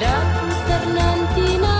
dan nanti